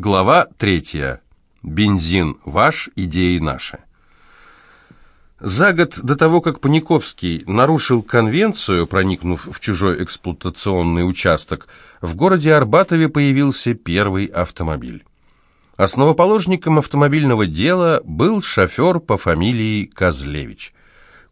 Глава третья. Бензин ваш, идеи наши. За год до того, как Паниковский нарушил конвенцию, проникнув в чужой эксплуатационный участок, в городе Арбатове появился первый автомобиль. Основоположником автомобильного дела был шофер по фамилии Козлевич.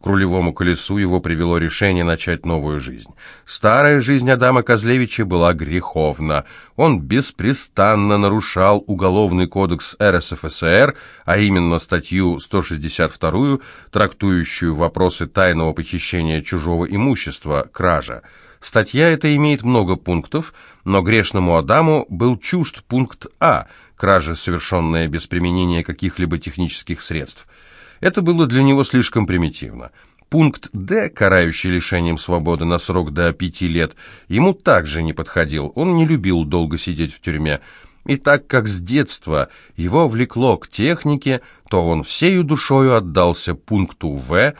К рулевому колесу его привело решение начать новую жизнь. Старая жизнь Адама Козлевича была греховна. Он беспрестанно нарушал Уголовный кодекс РСФСР, а именно статью 162, трактующую вопросы тайного похищения чужого имущества, кража. Статья эта имеет много пунктов, но грешному Адаму был чужд пункт А – кража, совершенная без применения каких-либо технических средств – это было для него слишком примитивно. Пункт «Д», карающий лишением свободы на срок до пяти лет, ему также не подходил, он не любил долго сидеть в тюрьме. И так как с детства его влекло к технике, то он всею душою отдался пункту «В»,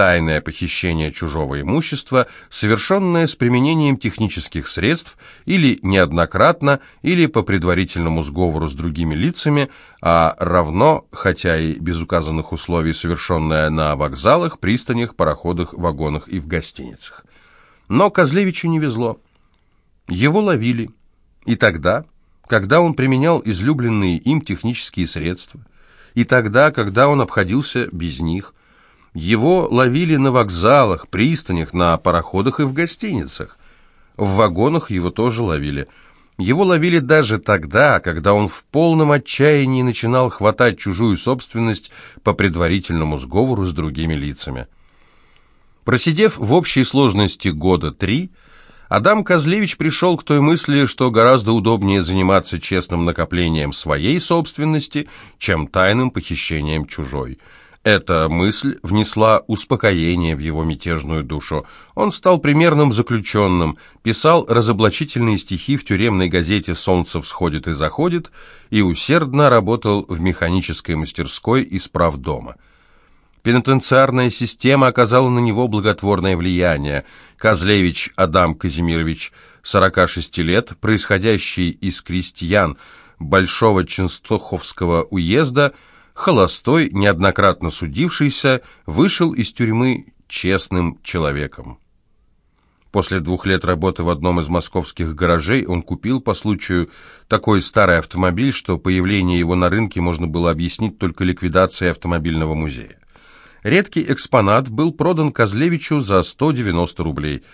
тайное похищение чужого имущества, совершенное с применением технических средств или неоднократно, или по предварительному сговору с другими лицами, а равно, хотя и без указанных условий, совершенное на вокзалах, пристанях, пароходах, вагонах и в гостиницах. Но Козлевичу не везло. Его ловили. И тогда, когда он применял излюбленные им технические средства, и тогда, когда он обходился без них, его ловили на вокзалах, пристанях, на пароходах и в гостиницах. В вагонах его тоже ловили. Его ловили даже тогда, когда он в полном отчаянии начинал хватать чужую собственность по предварительному сговору с другими лицами. Просидев в общей сложности года три, Адам Козлевич пришел к той мысли, что гораздо удобнее заниматься честным накоплением своей собственности, чем тайным похищением чужой – эта мысль внесла успокоение в его мятежную душу. Он стал примерным заключенным, писал разоблачительные стихи в тюремной газете «Солнце всходит и заходит» и усердно работал в механической мастерской исправдома. Пенитенциарная система оказала на него благотворное влияние. Козлевич Адам Казимирович, 46 лет, происходящий из крестьян Большого Ченстоховского уезда – холостой, неоднократно судившийся, вышел из тюрьмы честным человеком. После двух лет работы в одном из московских гаражей он купил по случаю такой старый автомобиль, что появление его на рынке можно было объяснить только ликвидацией автомобильного музея. Редкий экспонат был продан Козлевичу за 190 рублей.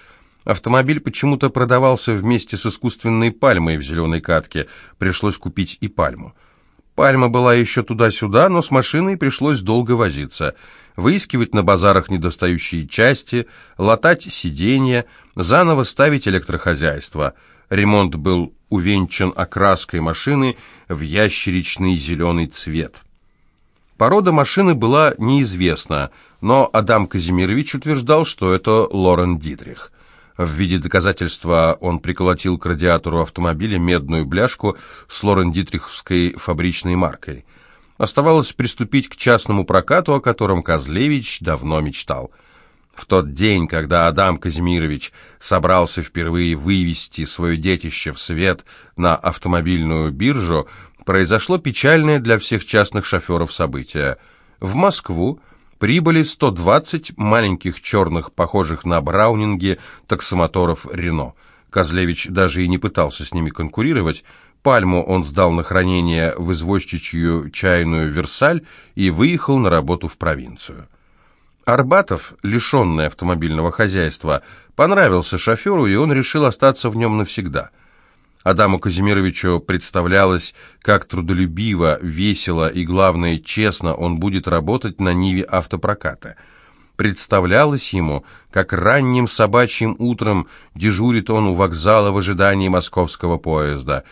Автомобиль почему-то продавался вместе с искусственной пальмой в зеленой катке, пришлось купить и пальму. Пальма была еще туда-сюда, но с машиной пришлось долго возиться. Выискивать на базарах недостающие части, латать сиденья, заново ставить электрохозяйство. Ремонт был увенчан окраской машины в ящеричный зеленый цвет. Порода машины была неизвестна, но Адам Казимирович утверждал, что это Лорен Дитрих. В виде доказательства он приколотил к радиатору автомобиля медную бляшку с лорен-дитриховской фабричной маркой. Оставалось приступить к частному прокату, о котором Козлевич давно мечтал. В тот день, когда Адам Казимирович собрался впервые вывести свое детище в свет на автомобильную биржу, произошло печальное для всех частных шоферов событие. В Москву прибыли 120 маленьких черных, похожих на браунинги, таксомоторов «Рено». Козлевич даже и не пытался с ними конкурировать. Пальму он сдал на хранение в извозчичью чайную «Версаль» и выехал на работу в провинцию. Арбатов, лишенный автомобильного хозяйства, понравился шоферу, и он решил остаться в нем навсегда – Адаму Казимировичу представлялось, как трудолюбиво, весело и, главное, честно он будет работать на Ниве автопроката. Представлялось ему, как ранним собачьим утром дежурит он у вокзала в ожидании московского поезда.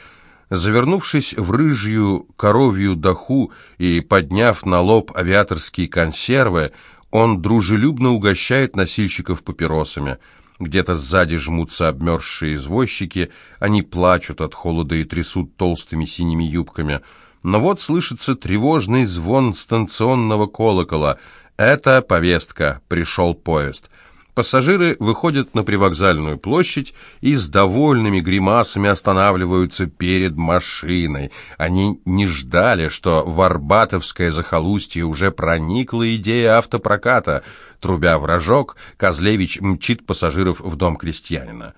Завернувшись в рыжью коровью даху и подняв на лоб авиаторские консервы, он дружелюбно угощает носильщиков папиросами – где-то сзади жмутся обмерзшие извозчики, они плачут от холода и трясут толстыми синими юбками. Но вот слышится тревожный звон станционного колокола. Это повестка, пришел поезд. Пассажиры выходят на привокзальную площадь и с довольными гримасами останавливаются перед машиной. Они не ждали, что в Арбатовское захолустье уже проникла идея автопроката. Трубя в рожок, Козлевич мчит пассажиров в дом крестьянина.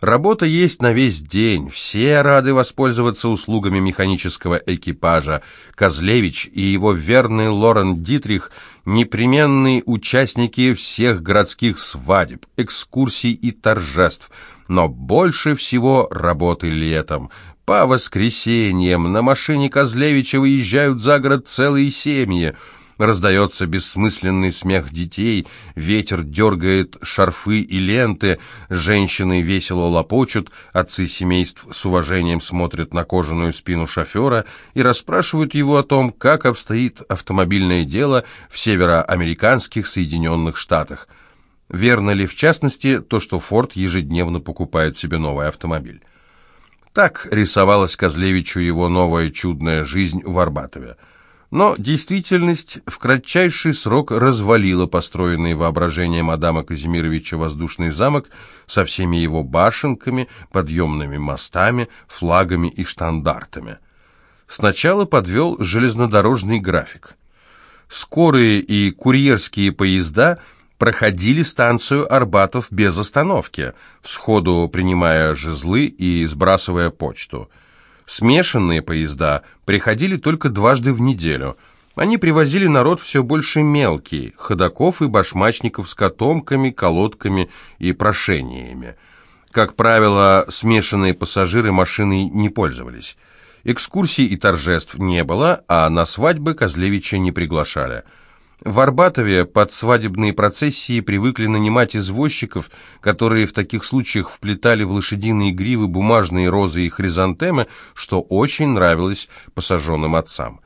Работа есть на весь день, все рады воспользоваться услугами механического экипажа. Козлевич и его верный Лорен Дитрих – непременные участники всех городских свадеб, экскурсий и торжеств, но больше всего работы летом. По воскресеньям на машине Козлевича выезжают за город целые семьи – Раздается бессмысленный смех детей, ветер дергает шарфы и ленты, женщины весело лопочут, отцы семейств с уважением смотрят на кожаную спину шофера и расспрашивают его о том, как обстоит автомобильное дело в североамериканских Соединенных Штатах. Верно ли, в частности, то, что Форд ежедневно покупает себе новый автомобиль? Так рисовалась Козлевичу его новая чудная жизнь в Арбатове. Но действительность в кратчайший срок развалила построенный воображением Адама Казимировича воздушный замок со всеми его башенками, подъемными мостами, флагами и штандартами. Сначала подвел железнодорожный график. Скорые и курьерские поезда проходили станцию Арбатов без остановки, сходу принимая жезлы и сбрасывая почту – Смешанные поезда приходили только дважды в неделю. Они привозили народ все больше мелкий, ходаков и башмачников с котомками, колодками и прошениями. Как правило, смешанные пассажиры машиной не пользовались. Экскурсий и торжеств не было, а на свадьбы Козлевича не приглашали – в Арбатове под свадебные процессии привыкли нанимать извозчиков, которые в таких случаях вплетали в лошадиные гривы бумажные розы и хризантемы, что очень нравилось посаженным отцам.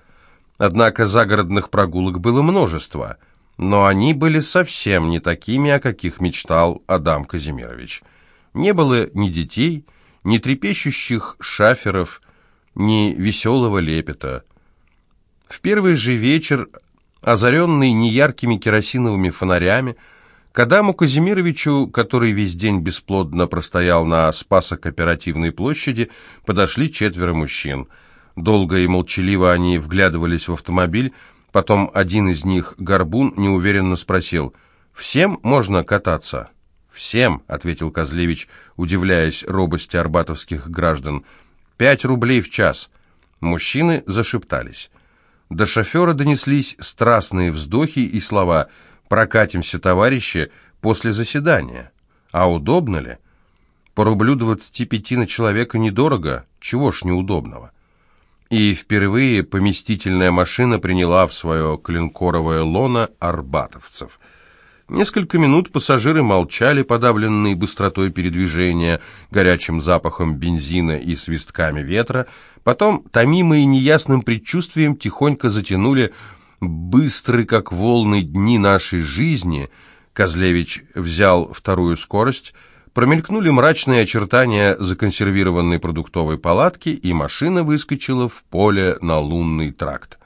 Однако загородных прогулок было множество, но они были совсем не такими, о каких мечтал Адам Казимирович. Не было ни детей, ни трепещущих шаферов, ни веселого лепета. В первый же вечер озаренный неяркими керосиновыми фонарями, к Адаму Казимировичу, который весь день бесплодно простоял на Спасо-Кооперативной площади, подошли четверо мужчин. Долго и молчаливо они вглядывались в автомобиль, потом один из них, Горбун, неуверенно спросил, «Всем можно кататься?» «Всем», — ответил Козлевич, удивляясь робости арбатовских граждан, «пять рублей в час». Мужчины зашептались. До шофера донеслись страстные вздохи и слова «Прокатимся, товарищи, после заседания». А удобно ли? По рублю двадцати пяти на человека недорого, чего ж неудобного? И впервые поместительная машина приняла в свое клинкоровое лоно арбатовцев. Несколько минут пассажиры молчали, подавленные быстротой передвижения, горячим запахом бензина и свистками ветра, Потом, томимые неясным предчувствием, тихонько затянули быстрые, как волны, дни нашей жизни. Козлевич взял вторую скорость, промелькнули мрачные очертания законсервированной продуктовой палатки, и машина выскочила в поле на лунный тракт.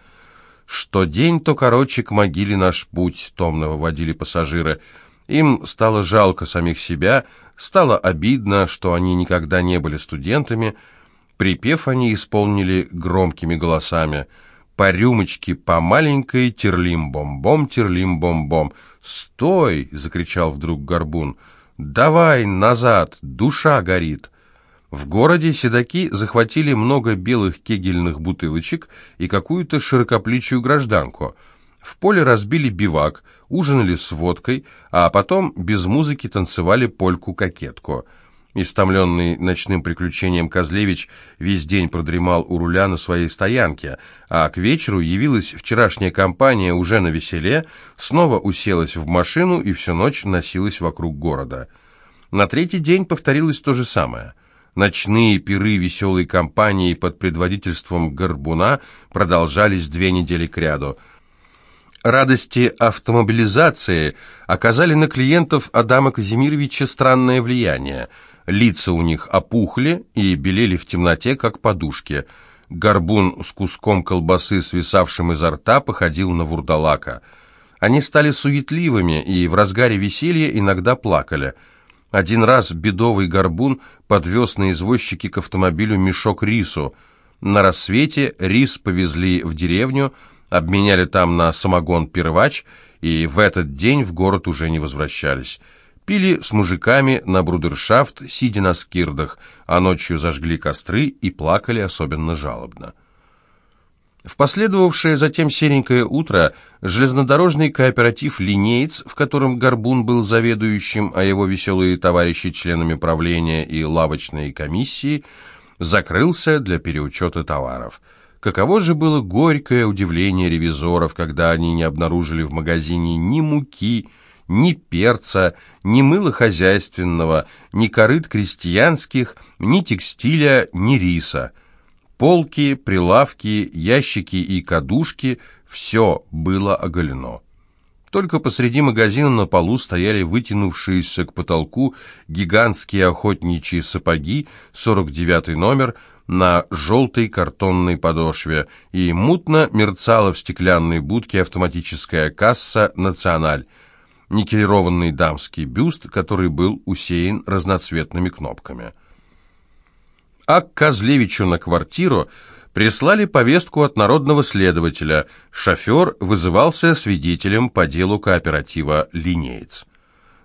«Что день, то короче к могиле наш путь», — томно выводили пассажиры. Им стало жалко самих себя, стало обидно, что они никогда не были студентами, — Припев они исполнили громкими голосами. По рюмочке, по маленькой, терлим-бом-бом, терлим-бом-бом. «Стой!» — закричал вдруг Горбун. «Давай назад, душа горит!» В городе седаки захватили много белых кегельных бутылочек и какую-то широкоплечую гражданку. В поле разбили бивак, ужинали с водкой, а потом без музыки танцевали польку-кокетку — Истомленный ночным приключением Козлевич весь день продремал у руля на своей стоянке, а к вечеру явилась вчерашняя компания уже на веселе, снова уселась в машину и всю ночь носилась вокруг города. На третий день повторилось то же самое. Ночные пиры веселой компании под предводительством Горбуна продолжались две недели кряду. Радости автомобилизации оказали на клиентов Адама Казимировича странное влияние – Лица у них опухли и белели в темноте, как подушки. Горбун с куском колбасы, свисавшим изо рта, походил на вурдалака. Они стали суетливыми и в разгаре веселья иногда плакали. Один раз бедовый горбун подвез на извозчике к автомобилю мешок рису. На рассвете рис повезли в деревню, обменяли там на самогон первач, и в этот день в город уже не возвращались. Пили с мужиками на брудершафт, сидя на скирдах, а ночью зажгли костры и плакали особенно жалобно. В последовавшее затем серенькое утро железнодорожный кооператив «Линеец», в котором Горбун был заведующим, а его веселые товарищи членами правления и лавочной комиссии, закрылся для переучета товаров. Каково же было горькое удивление ревизоров, когда они не обнаружили в магазине ни муки, ни перца, ни мыла хозяйственного, ни корыт крестьянских, ни текстиля, ни риса – Полки, прилавки, ящики и кадушки – все было оголено. Только посреди магазина на полу стояли вытянувшиеся к потолку гигантские охотничьи сапоги, 49 номер, на желтой картонной подошве, и мутно мерцала в стеклянной будке автоматическая касса «Националь», никелированный дамский бюст, который был усеян разноцветными кнопками а к Козлевичу на квартиру прислали повестку от народного следователя. Шофер вызывался свидетелем по делу кооператива «Линеец».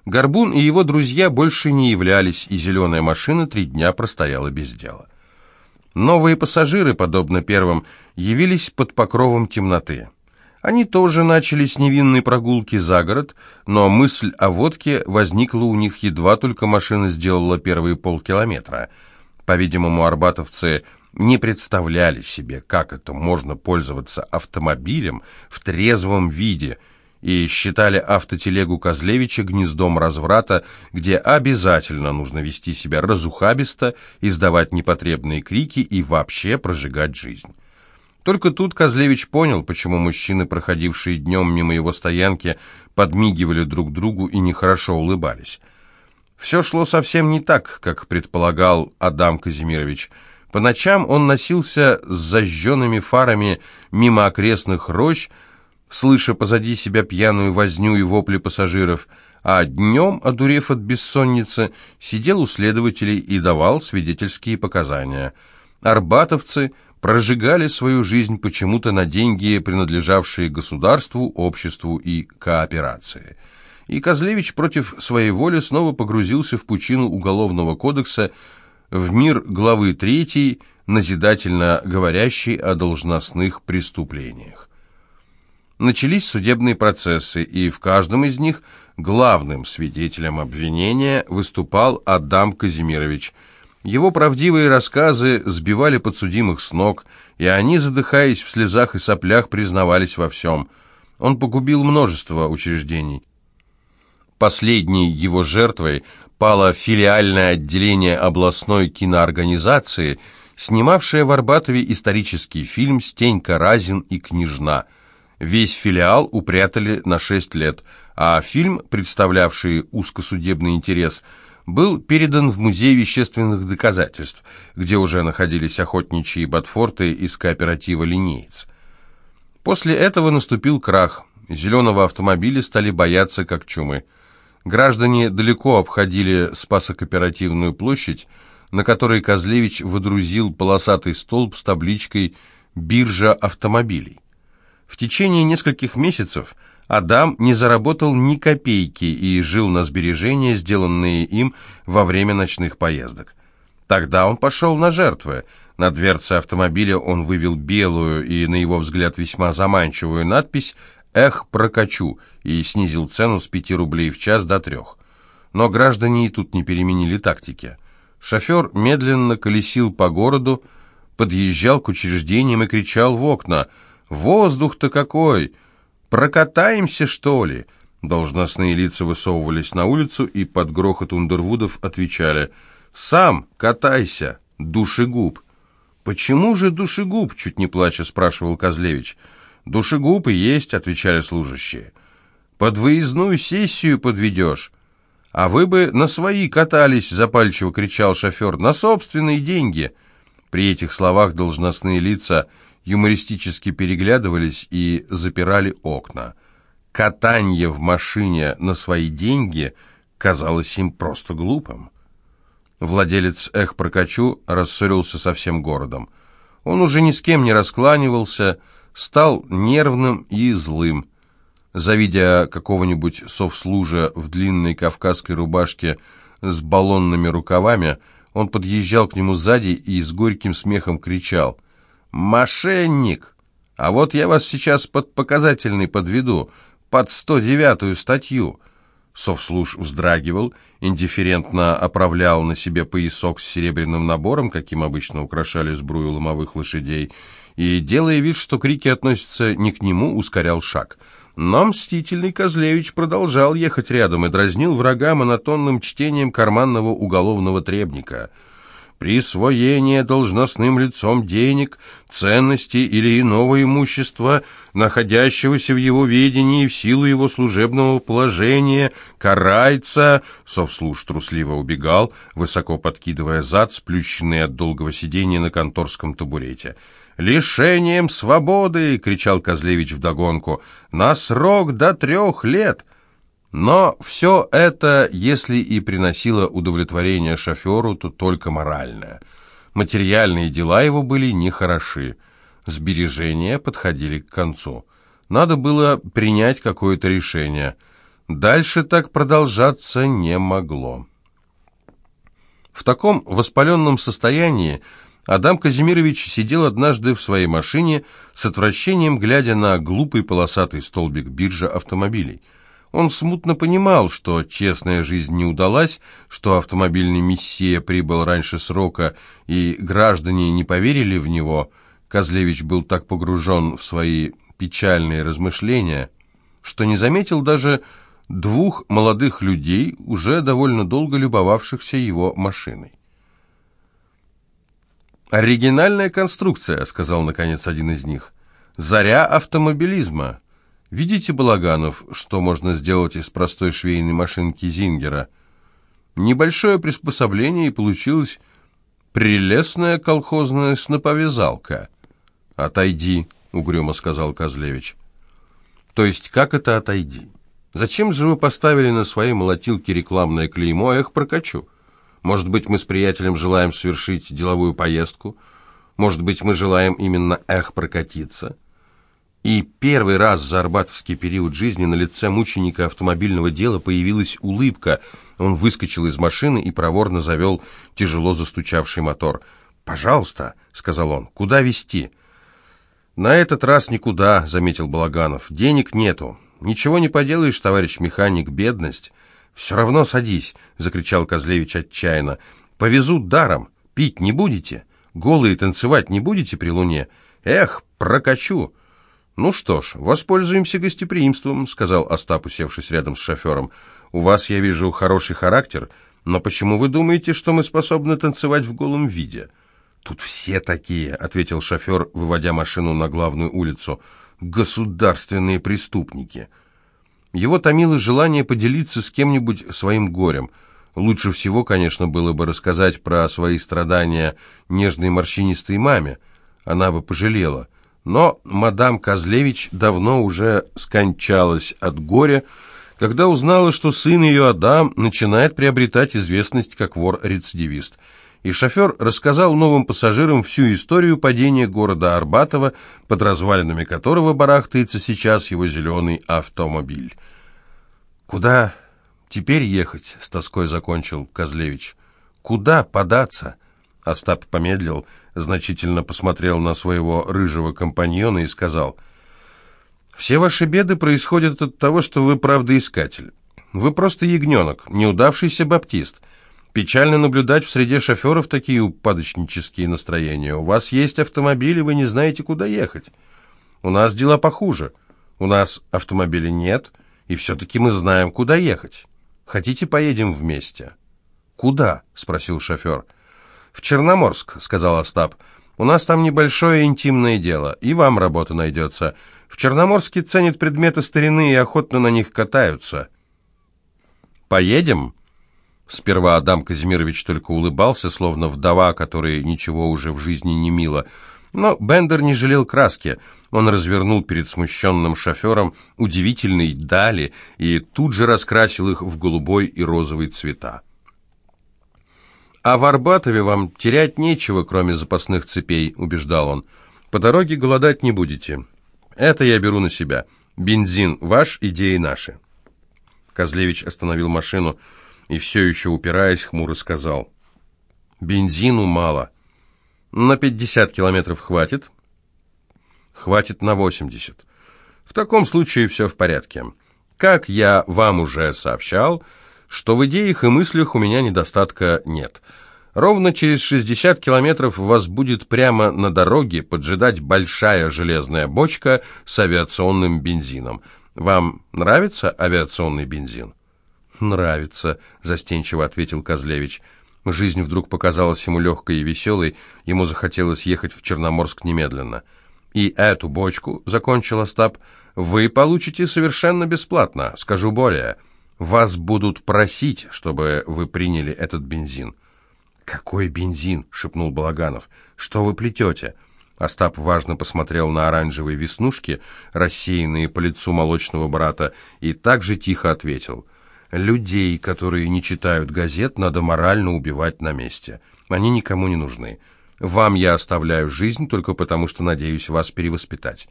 Горбун и его друзья больше не являлись, и зеленая машина три дня простояла без дела. Новые пассажиры, подобно первым, явились под покровом темноты. Они тоже начали с невинной прогулки за город, но мысль о водке возникла у них едва только машина сделала первые полкилометра – по-видимому, арбатовцы не представляли себе, как это можно пользоваться автомобилем в трезвом виде, и считали автотелегу Козлевича гнездом разврата, где обязательно нужно вести себя разухабисто, издавать непотребные крики и вообще прожигать жизнь. Только тут Козлевич понял, почему мужчины, проходившие днем мимо его стоянки, подмигивали друг другу и нехорошо улыбались. Все шло совсем не так, как предполагал Адам Казимирович. По ночам он носился с зажженными фарами мимо окрестных рощ, слыша позади себя пьяную возню и вопли пассажиров, а днем, одурев от бессонницы, сидел у следователей и давал свидетельские показания. Арбатовцы прожигали свою жизнь почему-то на деньги, принадлежавшие государству, обществу и кооперации – и Козлевич против своей воли снова погрузился в пучину Уголовного кодекса, в мир главы 3, назидательно говорящей о должностных преступлениях. Начались судебные процессы, и в каждом из них главным свидетелем обвинения выступал Адам Казимирович. Его правдивые рассказы сбивали подсудимых с ног, и они, задыхаясь в слезах и соплях, признавались во всем. Он погубил множество учреждений. Последней его жертвой пало филиальное отделение областной киноорганизации, снимавшее в Арбатове исторический фильм «Стенька Разин и княжна». Весь филиал упрятали на шесть лет, а фильм, представлявший узкосудебный интерес, был передан в Музей вещественных доказательств, где уже находились охотничьи ботфорты из кооператива «Линеец». После этого наступил крах. Зеленого автомобиля стали бояться как чумы. Граждане далеко обходили Спасо-Кооперативную площадь, на которой Козлевич выдрузил полосатый столб с табличкой «Биржа автомобилей». В течение нескольких месяцев Адам не заработал ни копейки и жил на сбережения, сделанные им во время ночных поездок. Тогда он пошел на жертвы. На дверце автомобиля он вывел белую и, на его взгляд, весьма заманчивую надпись «Эх, прокачу» и снизил цену с 5 рублей в час до трех. Но граждане и тут не переменили тактики. Шофер медленно колесил по городу, подъезжал к учреждениям и кричал в окна «Воздух-то какой! Прокатаемся, что ли?» Должностные лица высовывались на улицу и под грохот Ундервудов отвечали «Сам катайся, душегуб». «Почему же душегуб?» — чуть не плача спрашивал Козлевич. «Душегуб и есть», — отвечали служащие. «Под выездную сессию подведешь». «А вы бы на свои катались», — запальчиво кричал шофер, — «на собственные деньги». При этих словах должностные лица юмористически переглядывались и запирали окна. катание в машине на свои деньги казалось им просто глупым. Владелец «Эх, прокачу» рассорился со всем городом. Он уже ни с кем не раскланивался, стал нервным и злым. Завидя какого-нибудь совслужа в длинной кавказской рубашке с баллонными рукавами, он подъезжал к нему сзади и с горьким смехом кричал «Мошенник! А вот я вас сейчас под показательный подведу, под 109-ю статью!» Совслуж вздрагивал, индифферентно оправлял на себе поясок с серебряным набором, каким обычно украшали сбрую ломовых лошадей, и, делая вид, что крики относятся не к нему, ускорял шаг. Но мстительный Козлевич продолжал ехать рядом и дразнил врага монотонным чтением карманного уголовного требника — присвоение должностным лицом денег, ценностей или иного имущества, находящегося в его ведении в силу его служебного положения, карается, совслуж трусливо убегал, высоко подкидывая зад, сплющенный от долгого сидения на конторском табурете. «Лишением свободы!» — кричал Козлевич вдогонку. «На срок до трех лет!» Но все это, если и приносило удовлетворение шоферу, то только моральное. Материальные дела его были нехороши. Сбережения подходили к концу. Надо было принять какое-то решение. Дальше так продолжаться не могло. В таком воспаленном состоянии Адам Казимирович сидел однажды в своей машине с отвращением, глядя на глупый полосатый столбик биржи автомобилей – он смутно понимал, что честная жизнь не удалась, что автомобильный мессия прибыл раньше срока, и граждане не поверили в него. Козлевич был так погружен в свои печальные размышления, что не заметил даже двух молодых людей, уже довольно долго любовавшихся его машиной. «Оригинальная конструкция», — сказал наконец один из них. «Заря автомобилизма». Видите, Балаганов, что можно сделать из простой швейной машинки Зингера? Небольшое приспособление, и получилась прелестная колхозная сноповязалка. «Отойди», — угрюмо сказал Козлевич. «То есть как это отойди? Зачем же вы поставили на своей молотилке рекламное клеймо «Эх, прокачу»? Может быть, мы с приятелем желаем совершить деловую поездку? Может быть, мы желаем именно «Эх, прокатиться»?» И первый раз за арбатовский период жизни на лице мученика автомобильного дела появилась улыбка. Он выскочил из машины и проворно завел тяжело застучавший мотор. «Пожалуйста», — сказал он, — «куда везти?» «На этот раз никуда», — заметил Балаганов. «Денег нету. Ничего не поделаешь, товарищ механик, бедность». «Все равно садись», — закричал Козлевич отчаянно. «Повезут даром. Пить не будете? Голые танцевать не будете при луне? Эх, прокачу!» «Ну что ж, воспользуемся гостеприимством», — сказал Остап, усевшись рядом с шофером. «У вас, я вижу, хороший характер, но почему вы думаете, что мы способны танцевать в голом виде?» «Тут все такие», — ответил шофер, выводя машину на главную улицу. «Государственные преступники». Его томило желание поделиться с кем-нибудь своим горем. Лучше всего, конечно, было бы рассказать про свои страдания нежной морщинистой маме. Она бы пожалела. Но мадам Козлевич давно уже скончалась от горя, когда узнала, что сын ее Адам начинает приобретать известность как вор-рецидивист. И шофер рассказал новым пассажирам всю историю падения города Арбатова, под развалинами которого барахтается сейчас его зеленый автомобиль. «Куда теперь ехать?» — с тоской закончил Козлевич. «Куда податься?» Остап помедлил, значительно посмотрел на своего рыжего компаньона и сказал, «Все ваши беды происходят от того, что вы правдоискатель. Вы просто ягненок, неудавшийся баптист. Печально наблюдать в среде шоферов такие упадочнические настроения. У вас есть автомобиль, и вы не знаете, куда ехать. У нас дела похуже. У нас автомобиля нет, и все-таки мы знаем, куда ехать. Хотите, поедем вместе?» «Куда?» — спросил шофер. «В Черноморск», — сказал Остап. «У нас там небольшое интимное дело, и вам работа найдется. В Черноморске ценят предметы старины и охотно на них катаются». «Поедем?» Сперва Адам Казимирович только улыбался, словно вдова, которой ничего уже в жизни не мило. Но Бендер не жалел краски. Он развернул перед смущенным шофером удивительные дали и тут же раскрасил их в голубой и розовый цвета. «А в Арбатове вам терять нечего, кроме запасных цепей», — убеждал он. «По дороге голодать не будете. Это я беру на себя. Бензин ваш, идеи наши». Козлевич остановил машину и, все еще упираясь, хмуро сказал. «Бензину мало. На 50 километров хватит?» «Хватит на 80. В таком случае все в порядке. Как я вам уже сообщал...» что в идеях и мыслях у меня недостатка нет. Ровно через 60 километров вас будет прямо на дороге поджидать большая железная бочка с авиационным бензином. Вам нравится авиационный бензин? «Нравится», — застенчиво ответил Козлевич. Жизнь вдруг показалась ему легкой и веселой, ему захотелось ехать в Черноморск немедленно. «И эту бочку», — закончил Остап, — «вы получите совершенно бесплатно, скажу более». Вас будут просить, чтобы вы приняли этот бензин». «Какой бензин?» — шепнул Балаганов. «Что вы плетете?» Остап важно посмотрел на оранжевые веснушки, рассеянные по лицу молочного брата, и также тихо ответил. «Людей, которые не читают газет, надо морально убивать на месте. Они никому не нужны. Вам я оставляю жизнь только потому, что надеюсь вас перевоспитать».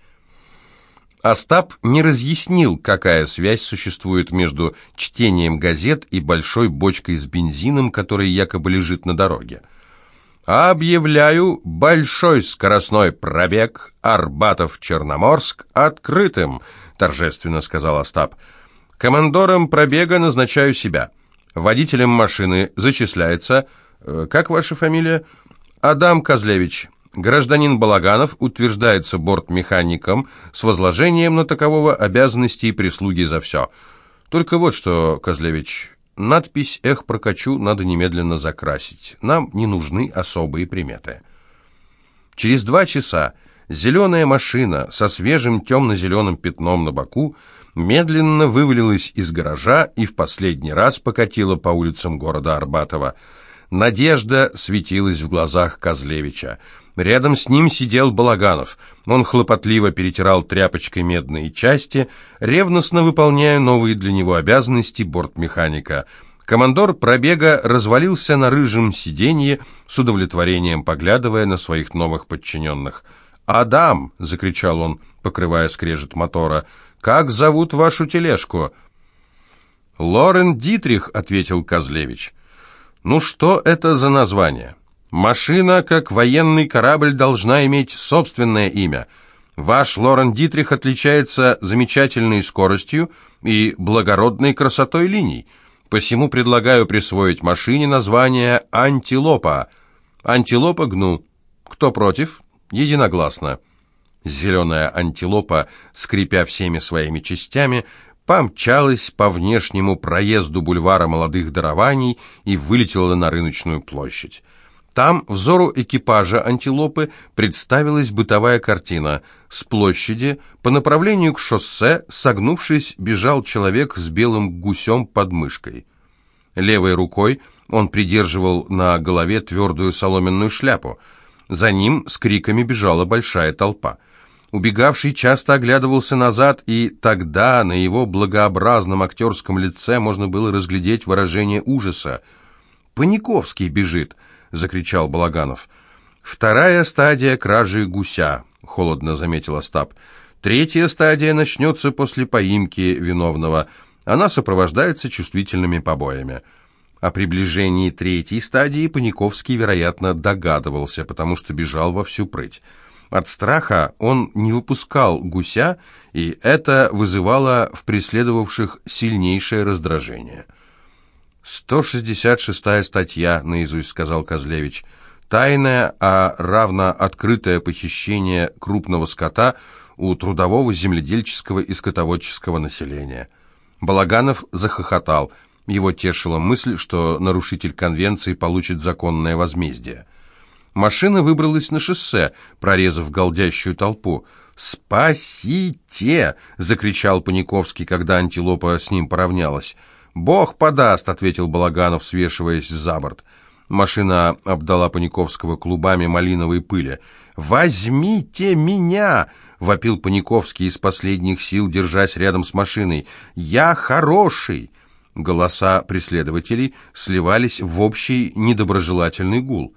Остап не разъяснил, какая связь существует между чтением газет и большой бочкой с бензином, которая якобы лежит на дороге. «Объявляю большой скоростной пробег Арбатов-Черноморск открытым», торжественно сказал Остап. «Командором пробега назначаю себя. Водителем машины зачисляется... Э, как ваша фамилия? Адам Козлевич». Гражданин Балаганов утверждается бортмехаником с возложением на такового обязанности и прислуги за все. Только вот что, Козлевич, надпись «Эх, прокачу» надо немедленно закрасить. Нам не нужны особые приметы. Через два часа зеленая машина со свежим темно-зеленым пятном на боку медленно вывалилась из гаража и в последний раз покатила по улицам города Арбатова. Надежда светилась в глазах Козлевича. Рядом с ним сидел Балаганов. Он хлопотливо перетирал тряпочкой медные части, ревностно выполняя новые для него обязанности бортмеханика. Командор пробега развалился на рыжем сиденье, с удовлетворением поглядывая на своих новых подчиненных. «Адам!» — закричал он, покрывая скрежет мотора. «Как зовут вашу тележку?» «Лорен Дитрих», — ответил Козлевич. «Ну что это за название?» Машина, как военный корабль, должна иметь собственное имя. Ваш Лорен Дитрих отличается замечательной скоростью и благородной красотой линий. Посему предлагаю присвоить машине название «Антилопа». Антилопа гну. Кто против? Единогласно. Зеленая антилопа, скрипя всеми своими частями, помчалась по внешнему проезду бульвара молодых дарований и вылетела на рыночную площадь. Там взору экипажа «Антилопы» представилась бытовая картина. С площади по направлению к шоссе, согнувшись, бежал человек с белым гусем под мышкой. Левой рукой он придерживал на голове твердую соломенную шляпу. За ним с криками бежала большая толпа. Убегавший часто оглядывался назад, и тогда на его благообразном актерском лице можно было разглядеть выражение ужаса. «Паниковский бежит!» — закричал Балаганов. «Вторая стадия кражи гуся», — холодно заметил Остап. «Третья стадия начнется после поимки виновного. Она сопровождается чувствительными побоями». О приближении третьей стадии Паниковский, вероятно, догадывался, потому что бежал во всю прыть. От страха он не выпускал гуся, и это вызывало в преследовавших сильнейшее раздражение. «166-я статья», — наизусть сказал Козлевич. «Тайное, а равно открытое похищение крупного скота у трудового, земледельческого и скотоводческого населения». Балаганов захохотал. Его тешила мысль, что нарушитель конвенции получит законное возмездие. Машина выбралась на шоссе, прорезав голдящую толпу. «Спасите!» — закричал Паниковский, когда антилопа с ним поравнялась. «Бог подаст», — ответил Балаганов, свешиваясь за борт. Машина обдала Паниковского клубами малиновой пыли. «Возьмите меня!» — вопил Паниковский из последних сил, держась рядом с машиной. «Я хороший!» Голоса преследователей сливались в общий недоброжелательный гул.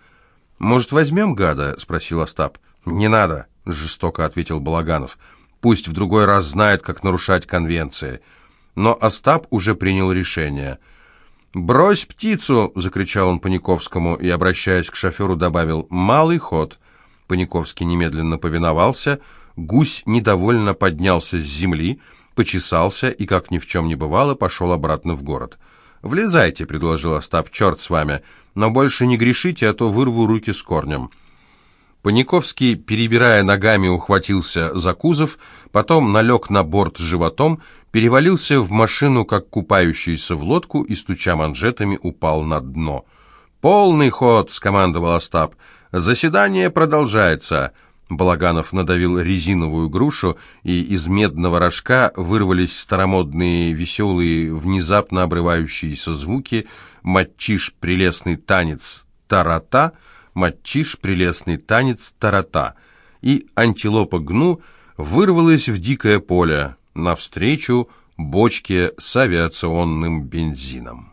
«Может, возьмем гада?» — спросил Остап. «Не надо», — жестоко ответил Балаганов. «Пусть в другой раз знает, как нарушать конвенции». Но Остап уже принял решение. «Брось птицу!» — закричал он Паниковскому и, обращаясь к шоферу, добавил «малый ход». Паниковский немедленно повиновался. Гусь недовольно поднялся с земли, почесался и, как ни в чем не бывало, пошел обратно в город. «Влезайте», — предложил Остап, — «черт с вами, но больше не грешите, а то вырву руки с корнем». Паниковский, перебирая ногами, ухватился за кузов, потом налег на борт животом, перевалился в машину, как купающийся в лодку, и, стуча манжетами, упал на дно. «Полный ход!» — скомандовал Остап. «Заседание продолжается!» Балаганов надавил резиновую грушу, и из медного рожка вырвались старомодные, веселые, внезапно обрывающиеся звуки. «Матчиш прелестный танец тарата», «Матчиш прелестный танец тарата», и антилопа Гну вырвалась в дикое поле навстречу бочке с авиационным бензином.